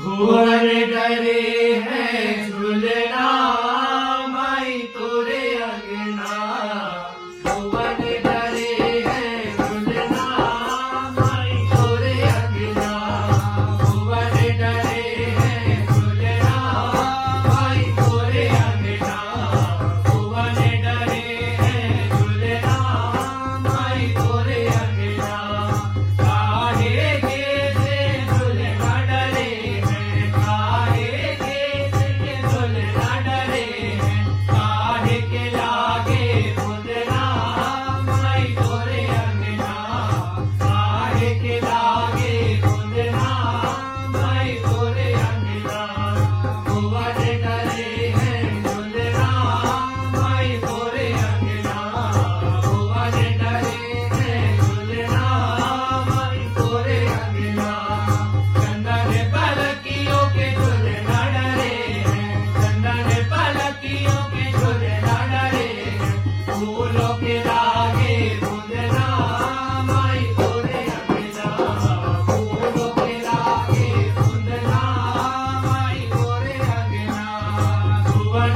भुवन डरे हैं झुलना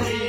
Maria.